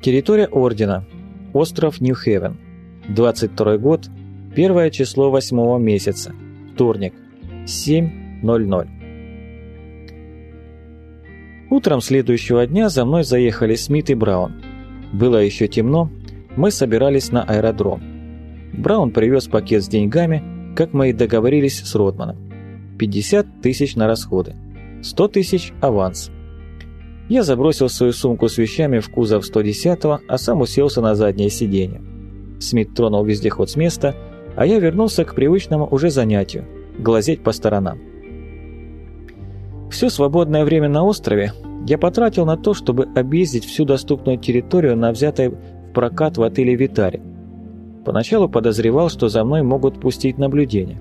Территория Ордена. Остров Нью-Хевен. 22 год. Первое число восьмого месяца. Вторник. 7.00. Утром следующего дня за мной заехали Смит и Браун. Было еще темно, мы собирались на аэродром. Браун привез пакет с деньгами, как мы и договорились с Ротманом. 50 тысяч на расходы. 100 тысяч аванс. Я забросил свою сумку с вещами в кузов 110-го, а сам уселся на заднее сиденье. Смит тронул вездеход с места, а я вернулся к привычному уже занятию – глазеть по сторонам. Все свободное время на острове я потратил на то, чтобы объездить всю доступную территорию на взятой в прокат в отеле «Витари». Поначалу подозревал, что за мной могут пустить наблюдение.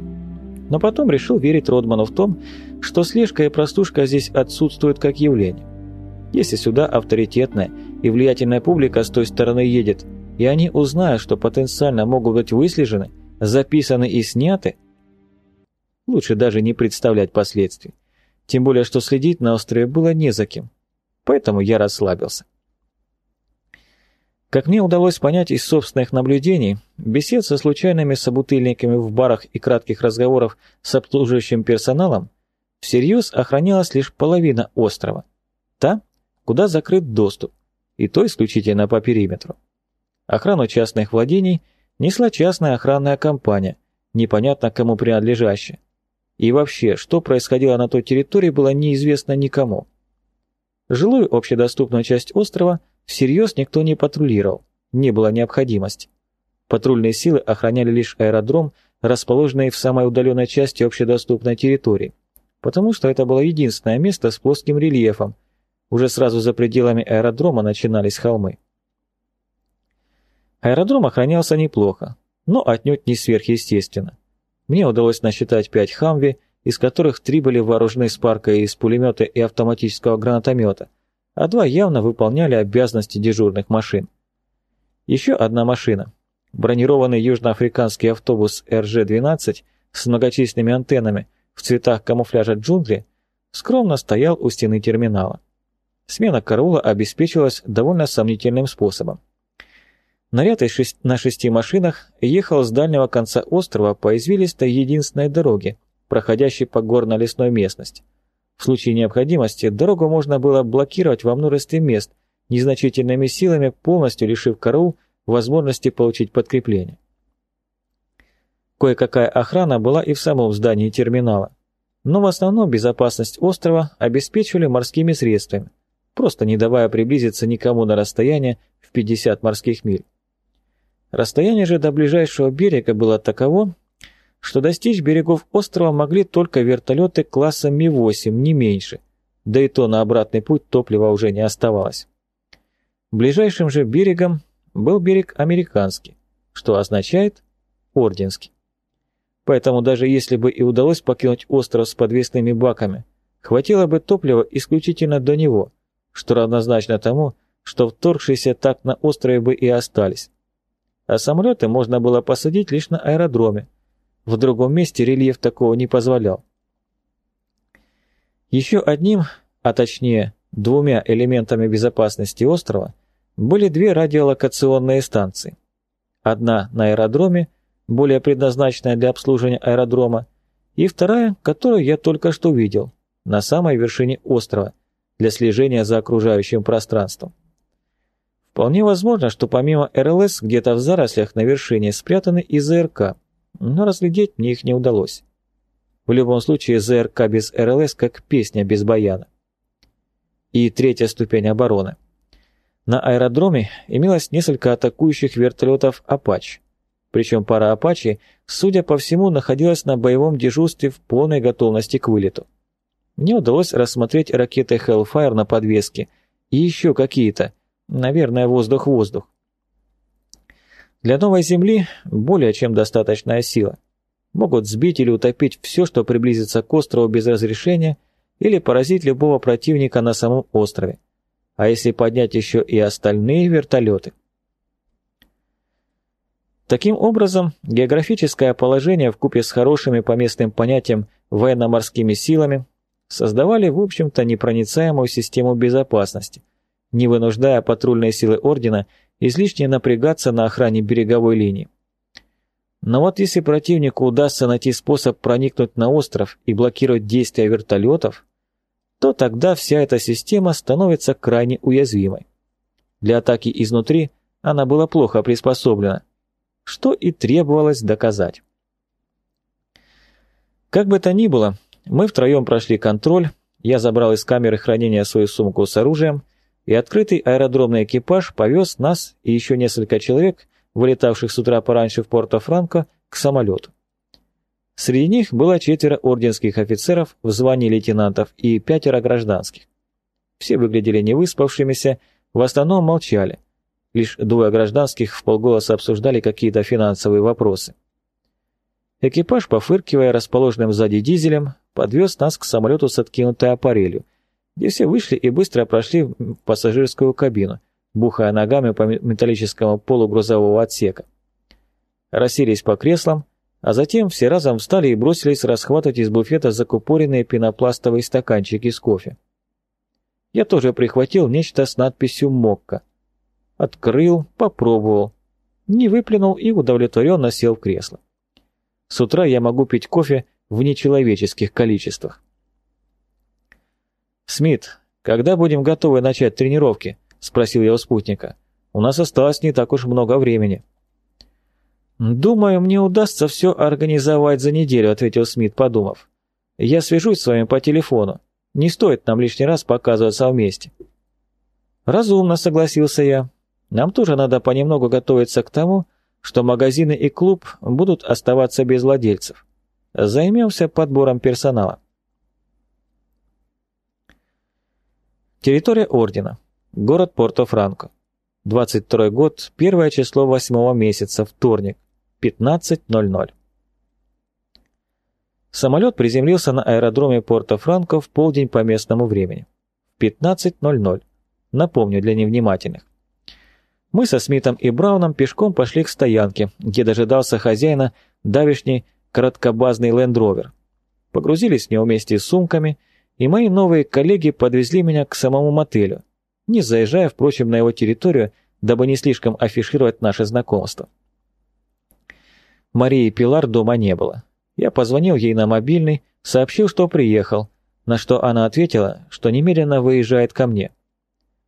Но потом решил верить Родману в том, что слежка и простушка здесь отсутствуют как явление. Если сюда авторитетная и влиятельная публика с той стороны едет, и они узнают, что потенциально могут быть выслежены, записаны и сняты, лучше даже не представлять последствий. Тем более, что следить на острове было не за кем. Поэтому я расслабился. Как мне удалось понять из собственных наблюдений, бесед со случайными собутыльниками в барах и кратких разговоров с обслуживающим персоналом всерьез охранялась лишь половина острова. Та, куда закрыт доступ, и то исключительно по периметру. Охрану частных владений несла частная охранная компания, непонятно кому принадлежащая. И вообще, что происходило на той территории, было неизвестно никому. Жилую общедоступную часть острова всерьез никто не патрулировал, не было необходимости. Патрульные силы охраняли лишь аэродром, расположенный в самой удаленной части общедоступной территории, потому что это было единственное место с плоским рельефом, уже сразу за пределами аэродрома начинались холмы. Аэродром охранялся неплохо, но отнюдь не сверхъестественно. Мне удалось насчитать пять «Хамви», из которых три были вооружены спаркой из пулемета и автоматического гранатомета, а два явно выполняли обязанности дежурных машин. Еще одна машина, бронированный южноафриканский автобус РЖ-12 с многочисленными антеннами в цветах камуфляжа джунгли, скромно стоял у стены терминала. Смена караула обеспечивалась довольно сомнительным способом. Наряд на шести машинах ехал с дальнего конца острова по извилистой единственной дороге, проходящей по горно-лесной местности. В случае необходимости дорогу можно было блокировать во множестве мест, незначительными силами полностью лишив караул возможности получить подкрепление. Кое-какая охрана была и в самом здании терминала, но в основном безопасность острова обеспечивали морскими средствами, просто не давая приблизиться никому на расстояние в 50 морских миль. Расстояние же до ближайшего берега было таково, что достичь берегов острова могли только вертолеты класса Ми-8, не меньше, да и то на обратный путь топлива уже не оставалось. Ближайшим же берегом был берег американский, что означает орденский. Поэтому даже если бы и удалось покинуть остров с подвесными баками, хватило бы топлива исключительно до него, что равнозначно тому, что вторгшиеся так на острове бы и остались. А самолеты можно было посадить лишь на аэродроме. В другом месте рельеф такого не позволял. Еще одним, а точнее двумя элементами безопасности острова были две радиолокационные станции. Одна на аэродроме, более предназначенная для обслуживания аэродрома, и вторая, которую я только что видел, на самой вершине острова – для слежения за окружающим пространством. Вполне возможно, что помимо РЛС где-то в зарослях на вершине спрятаны и ЗРК, но разглядеть мне их не удалось. В любом случае ЗРК без РЛС как песня без баяна. И третья ступень обороны. На аэродроме имелось несколько атакующих вертолетов «Апач». Причем пара «Апачи», судя по всему, находилась на боевом дежурстве в полной готовности к вылету. Мне удалось рассмотреть ракеты Hellfire на подвеске и еще какие-то, наверное, воздух-воздух. Для новой Земли более чем достаточная сила. Могут сбить или утопить все, что приблизится к острову без разрешения, или поразить любого противника на самом острове. А если поднять еще и остальные вертолеты? Таким образом, географическое положение в купе с хорошими по местным понятиям военно-морскими силами – создавали, в общем-то, непроницаемую систему безопасности, не вынуждая патрульные силы Ордена излишне напрягаться на охране береговой линии. Но вот если противнику удастся найти способ проникнуть на остров и блокировать действия вертолетов, то тогда вся эта система становится крайне уязвимой. Для атаки изнутри она была плохо приспособлена, что и требовалось доказать. Как бы то ни было, мы втроем прошли контроль, я забрал из камеры хранения свою сумку с оружием, и открытый аэродромный экипаж повез нас и еще несколько человек, вылетавших с утра пораньше в Порто-Франко, к самолету. Среди них было четверо орденских офицеров в звании лейтенантов и пятеро гражданских. Все выглядели невыспавшимися, в основном молчали. Лишь двое гражданских в полголоса обсуждали какие-то финансовые вопросы. Экипаж, пофыркивая расположенным сзади дизелем, подвез нас к самолету с откинутой аппарелью, где все вышли и быстро прошли в пассажирскую кабину, бухая ногами по металлическому полу грузового отсека. Расселись по креслам, а затем все разом встали и бросились расхватывать из буфета закупоренные пенопластовые стаканчики с кофе. Я тоже прихватил нечто с надписью «Мокко». Открыл, попробовал. Не выплюнул и удовлетворенно сел в кресло. С утра я могу пить кофе в нечеловеческих количествах. «Смит, когда будем готовы начать тренировки?» – спросил я у спутника. «У нас осталось не так уж много времени». «Думаю, мне удастся все организовать за неделю», – ответил Смит, подумав. «Я свяжусь с вами по телефону. Не стоит нам лишний раз показываться вместе». «Разумно», – согласился я. «Нам тоже надо понемногу готовиться к тому, что магазины и клуб будут оставаться без владельцев. Займемся подбором персонала. Территория Ордена. Город Порто-Франко. 22 год, первое число восьмого месяца, вторник, 15.00. Самолет приземлился на аэродроме Порто-Франко в полдень по местному времени. В 15.00. Напомню для невнимательных. Мы со Смитом и Брауном пешком пошли к стоянке, где дожидался хозяина давишний краткобазный лендровер. Погрузились в него вместе с сумками, и мои новые коллеги подвезли меня к самому мотелю, не заезжая, впрочем, на его территорию, дабы не слишком афишировать наше знакомство. Марии Пилар дома не было. Я позвонил ей на мобильный, сообщил, что приехал, на что она ответила, что немедленно выезжает ко мне.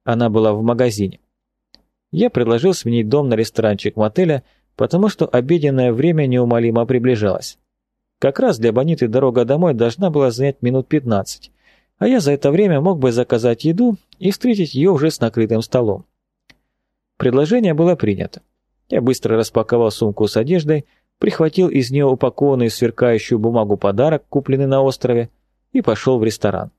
Она была в магазине. Я предложил сменить дом на ресторанчик мотеля, потому что обеденное время неумолимо приближалось. Как раз для Бониты дорога домой должна была занять минут 15, а я за это время мог бы заказать еду и встретить ее уже с накрытым столом. Предложение было принято. Я быстро распаковал сумку с одеждой, прихватил из нее упакованный в сверкающую бумагу подарок, купленный на острове, и пошел в ресторан.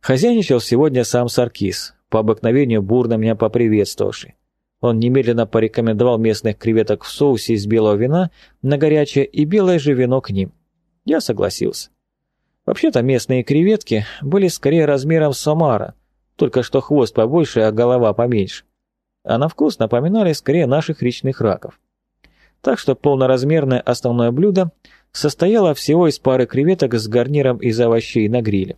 Хозяйничал сегодня сам Саркис, по обыкновению бурно меня поприветствовавший. Он немедленно порекомендовал местных креветок в соусе из белого вина на горячее и белое же вино к ним. Я согласился. Вообще-то местные креветки были скорее размером с омара, только что хвост побольше, а голова поменьше. А на вкус напоминали скорее наших речных раков. Так что полноразмерное основное блюдо состояло всего из пары креветок с гарниром из овощей на гриле.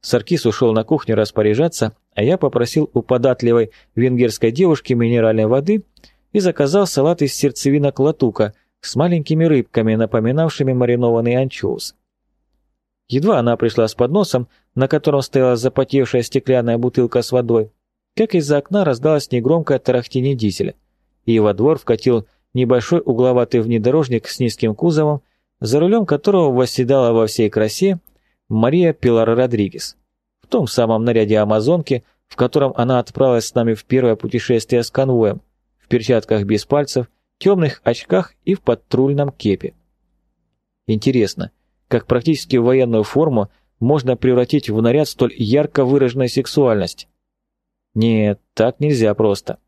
Саркис ушел на кухню распоряжаться, а я попросил у податливой венгерской девушки минеральной воды и заказал салат из сердцевинок латука с маленькими рыбками, напоминавшими маринованный анчоус. Едва она пришла с подносом, на котором стояла запотевшая стеклянная бутылка с водой, как из-за окна раздалось негромкое тарахтение дизеля, и во двор вкатил небольшой угловатый внедорожник с низким кузовом, за рулем которого восседала во всей красе Мария Пилар Родригес, в том самом наряде амазонки, в котором она отправилась с нами в первое путешествие с конвоем, в перчатках без пальцев, темных очках и в патрульном кепе. Интересно, как практически военную форму можно превратить в наряд столь ярко выраженной сексуальность? Нет, так нельзя просто.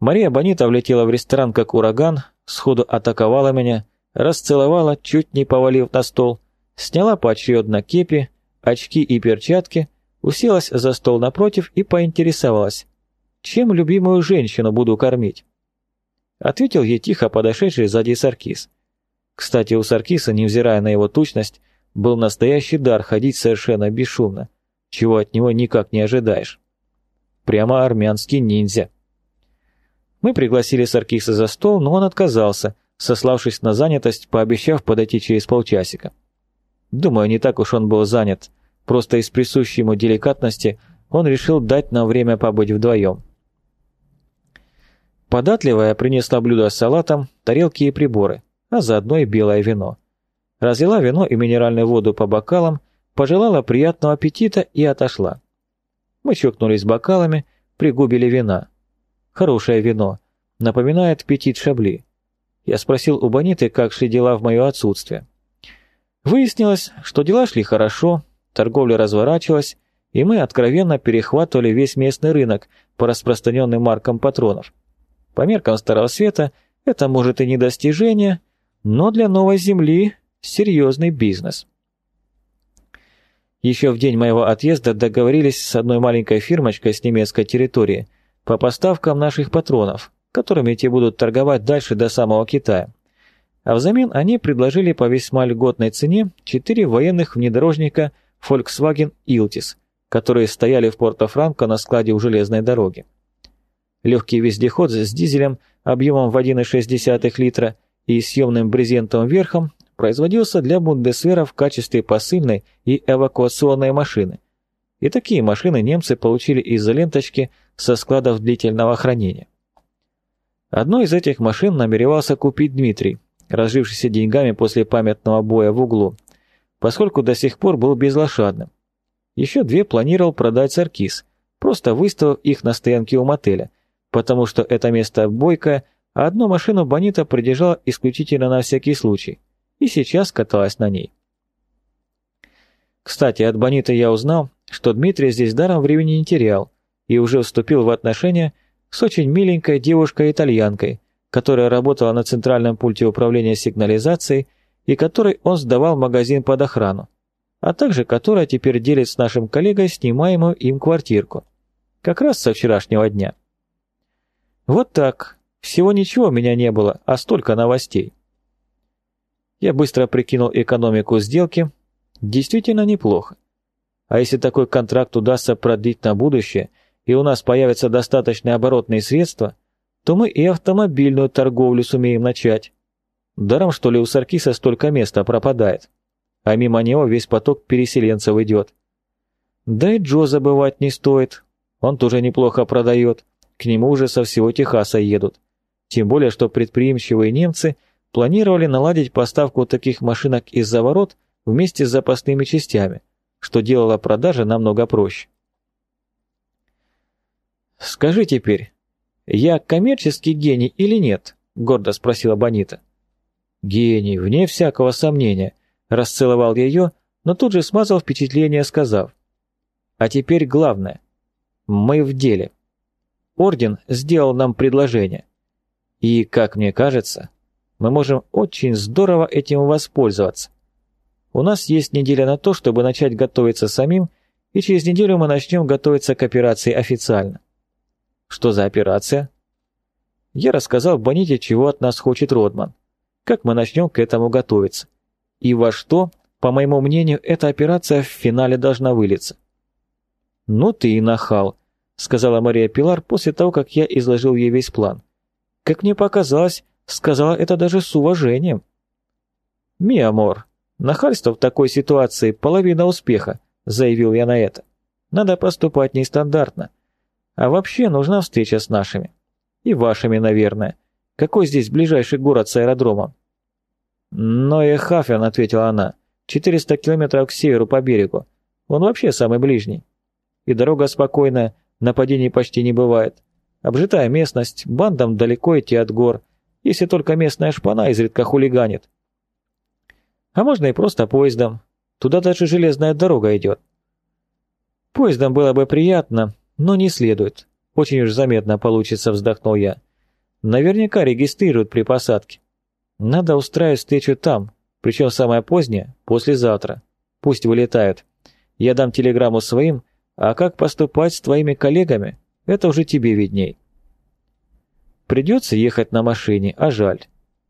Мария Бонита влетела в ресторан как ураган, сходу атаковала меня, расцеловала, чуть не повалив на стол, сняла поочередно кепи, очки и перчатки, уселась за стол напротив и поинтересовалась, чем любимую женщину буду кормить. Ответил ей тихо подошедший сзади Саркис. Кстати, у Саркиса, невзирая на его тучность, был настоящий дар ходить совершенно бесшумно, чего от него никак не ожидаешь. Прямо армянский ниндзя. Мы пригласили Саркиса за стол, но он отказался, сославшись на занятость, пообещав подойти через полчасика. Думаю, не так уж он был занят, просто из присущей ему деликатности он решил дать нам время побыть вдвоем. Податливая принесла блюдо с салатом, тарелки и приборы, а заодно и белое вино. Разлила вино и минеральную воду по бокалам, пожелала приятного аппетита и отошла. Мы чокнулись бокалами, пригубили вина. Хорошее вино. Напоминает петит шабли. Я спросил у Бониты, как шли дела в мое отсутствие. Выяснилось, что дела шли хорошо, торговля разворачивалась, и мы откровенно перехватывали весь местный рынок по распространенным маркам патронов. По меркам Старого Света это может и не достижение, но для Новой Земли серьезный бизнес. Еще в день моего отъезда договорились с одной маленькой фирмочкой с немецкой территории – по поставкам наших патронов, которыми те будут торговать дальше до самого Китая. А взамен они предложили по весьма льготной цене четыре военных внедорожника Volkswagen Iltis, которые стояли в Порто-Франко на складе у железной дороги. Легкий вездеход с дизелем объемом в 1,6 литра и съемным брезентовым верхом производился для Бундесвера в качестве посыльной и эвакуационной машины. И такие машины немцы получили из-за ленточки – со складов длительного хранения. Одну из этих машин намеревался купить Дмитрий, разжившийся деньгами после памятного боя в углу, поскольку до сих пор был безлошадным. Еще две планировал продать Саркис, просто выставив их на стоянке у мотеля, потому что это место бойкое, а одну машину Бонита придержала исключительно на всякий случай, и сейчас каталась на ней. Кстати, от Бонита я узнал, что Дмитрий здесь даром времени не терял, и уже вступил в отношения с очень миленькой девушкой-итальянкой, которая работала на центральном пульте управления сигнализацией и которой он сдавал магазин под охрану, а также которая теперь делит с нашим коллегой снимаемую им квартирку. Как раз со вчерашнего дня. Вот так. Всего ничего у меня не было, а столько новостей. Я быстро прикинул экономику сделки. Действительно неплохо. А если такой контракт удастся продлить на будущее – и у нас появятся достаточные оборотные средства, то мы и автомобильную торговлю сумеем начать. Даром, что ли, у Саркиса столько места пропадает, а мимо него весь поток переселенцев идет. Да и Джо забывать не стоит, он тоже неплохо продает, к нему уже со всего Техаса едут. Тем более, что предприимчивые немцы планировали наладить поставку таких машинок из-за ворот вместе с запасными частями, что делало продажи намного проще. «Скажи теперь, я коммерческий гений или нет?» — гордо спросила Бонита. «Гений, вне всякого сомнения», — расцеловал ее, но тут же смазал впечатление, сказав. «А теперь главное. Мы в деле. Орден сделал нам предложение. И, как мне кажется, мы можем очень здорово этим воспользоваться. У нас есть неделя на то, чтобы начать готовиться самим, и через неделю мы начнем готовиться к операции официально. Что за операция? Я рассказал Боните, чего от нас хочет Родман. Как мы начнем к этому готовиться. И во что, по моему мнению, эта операция в финале должна вылиться. «Ну ты и нахал», — сказала Мария Пилар после того, как я изложил ей весь план. Как мне показалось, сказала это даже с уважением. «Mi amor, нахальство в такой ситуации — половина успеха», — заявил я на это. «Надо поступать нестандартно. А вообще нужна встреча с нашими. И вашими, наверное. Какой здесь ближайший город с аэродромом? Ноехафен, ответила она. 400 километров к северу по берегу. Он вообще самый ближний. И дорога спокойная, нападений почти не бывает. Обжитая местность, бандам далеко идти от гор, если только местная шпана изредка хулиганит. А можно и просто поездом. Туда даже железная дорога идет. Поездом было бы приятно, но не следует. Очень уж заметно получится, вздохнул я. Наверняка регистрируют при посадке. Надо устраивать встречу там, причем самое позднее, послезавтра. Пусть вылетают. Я дам телеграмму своим, а как поступать с твоими коллегами, это уже тебе видней. Придется ехать на машине, а жаль.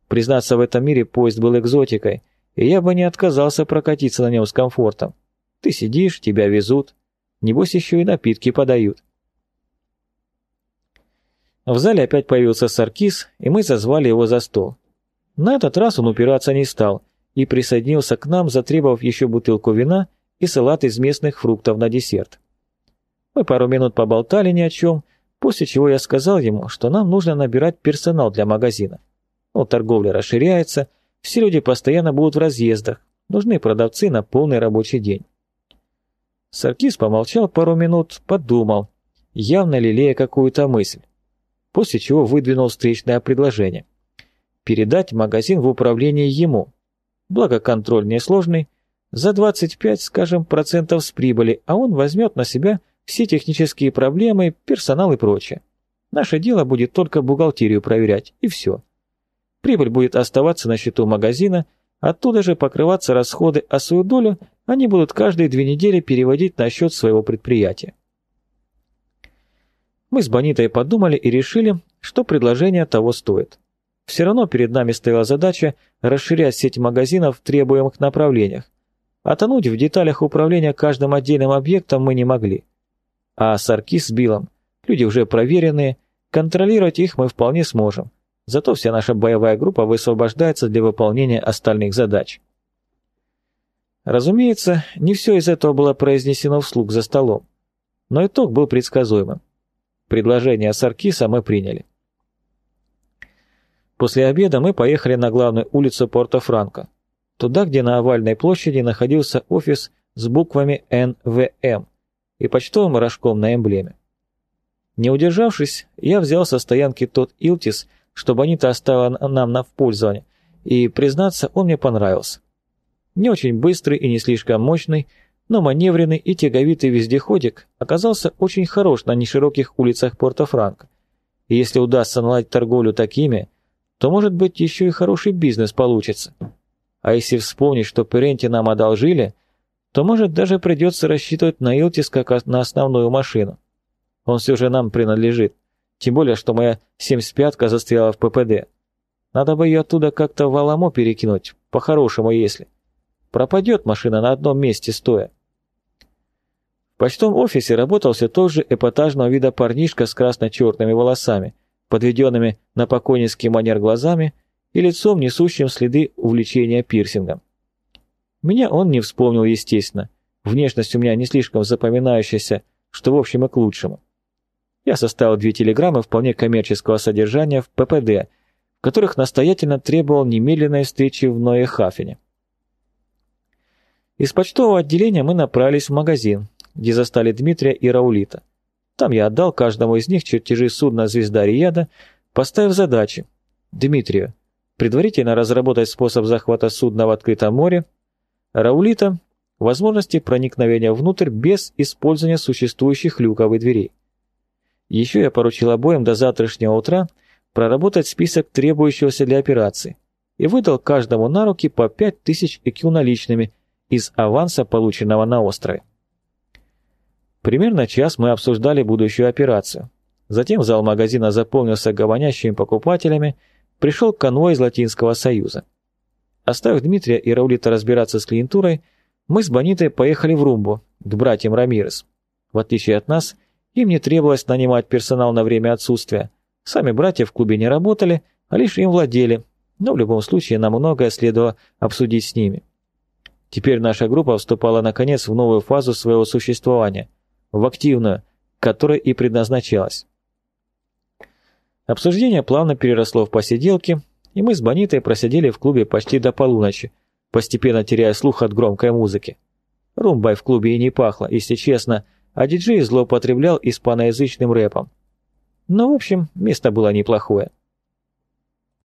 Признаться, в этом мире поезд был экзотикой, и я бы не отказался прокатиться на нем с комфортом. Ты сидишь, тебя везут, небось еще и напитки подают. В зале опять появился Саркис, и мы зазвали его за стол. На этот раз он упираться не стал и присоединился к нам, затребовав еще бутылку вина и салат из местных фруктов на десерт. Мы пару минут поболтали ни о чем, после чего я сказал ему, что нам нужно набирать персонал для магазина. Ну, торговля расширяется, все люди постоянно будут в разъездах, нужны продавцы на полный рабочий день. Саркис помолчал пару минут, подумал, явно лелея какую-то мысль, после чего выдвинул встречное предложение. Передать магазин в управление ему, благо контроль несложный, за 25, скажем, процентов с прибыли, а он возьмет на себя все технические проблемы, персонал и прочее. Наше дело будет только бухгалтерию проверять, и все. Прибыль будет оставаться на счету магазина, оттуда же покрываться расходы, а свою долю они будут каждые две недели переводить на счет своего предприятия. Мы с Бонитой подумали и решили, что предложение того стоит. Все равно перед нами стояла задача расширять сеть магазинов в требуемых направлениях. А тонуть в деталях управления каждым отдельным объектом мы не могли. А Саркис с Биллом, люди уже проверенные, контролировать их мы вполне сможем. Зато вся наша боевая группа высвобождается для выполнения остальных задач. Разумеется, не все из этого было произнесено вслух за столом, но итог был предсказуемым. Предложение Саркиса мы приняли. После обеда мы поехали на главную улицу Порто-Франко, туда, где на овальной площади находился офис с буквами НВМ и почтовым рожком на эмблеме. Не удержавшись, я взял со стоянки тот Илтис, чтобы они-то оставила нам на пользование, и, признаться, он мне понравился. Не очень быстрый и не слишком мощный, но маневренный и тяговитый вездеходик оказался очень хорош на нешироких улицах Порто-Франко. И если удастся наладить торговлю такими, то, может быть, еще и хороший бизнес получится. А если вспомнить, что Перенти нам одолжили, то, может, даже придется рассчитывать на Илтис как на основную машину. Он все же нам принадлежит. Тем более, что моя 75-ка застряла в ППД. Надо бы ее оттуда как-то в Аламо перекинуть, по-хорошему если. Пропадет машина на одном месте стоя. В почтовом офисе работал все тот же эпатажного вида парнишка с красно-черными волосами, подведенными на покойницкий манер глазами и лицом, несущим следы увлечения пирсингом. Меня он не вспомнил, естественно. Внешность у меня не слишком запоминающаяся, что в общем и к лучшему я составил две телеграммы вполне коммерческого содержания в ППД, в которых настоятельно требовал немедленной встречи в Ноехафене. Из почтового отделения мы направились в магазин, где застали Дмитрия и Раулита. Там я отдал каждому из них чертежи судна «Звезда Рияда», поставив задачи. Дмитрию предварительно разработать способ захвата судна в открытом море, Раулита – возможности проникновения внутрь без использования существующих люков и дверей. Еще я поручил обоим до завтрашнего утра проработать список требующегося для операции и выдал каждому на руки по 5000 ЭКЮ наличными из аванса, полученного на острове. Примерно час мы обсуждали будущую операцию. Затем зал магазина заполнился говорящими покупателями, пришел конвой из Латинского Союза. Оставив Дмитрия и Раулита разбираться с клиентурой, мы с Бонитой поехали в Румбу, к братьям Рамирес. В отличие от нас, им не требовалось нанимать персонал на время отсутствия. Сами братья в клубе не работали, а лишь им владели, но в любом случае нам многое следовало обсудить с ними. Теперь наша группа вступала наконец в новую фазу своего существования, в активную, которой и предназначалась. Обсуждение плавно переросло в посиделки, и мы с Бонитой просидели в клубе почти до полуночи, постепенно теряя слух от громкой музыки. Румбой в клубе и не пахло, если честно, а диджей злоупотреблял испаноязычным рэпом. Но, в общем, место было неплохое.